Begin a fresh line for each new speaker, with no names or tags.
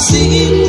see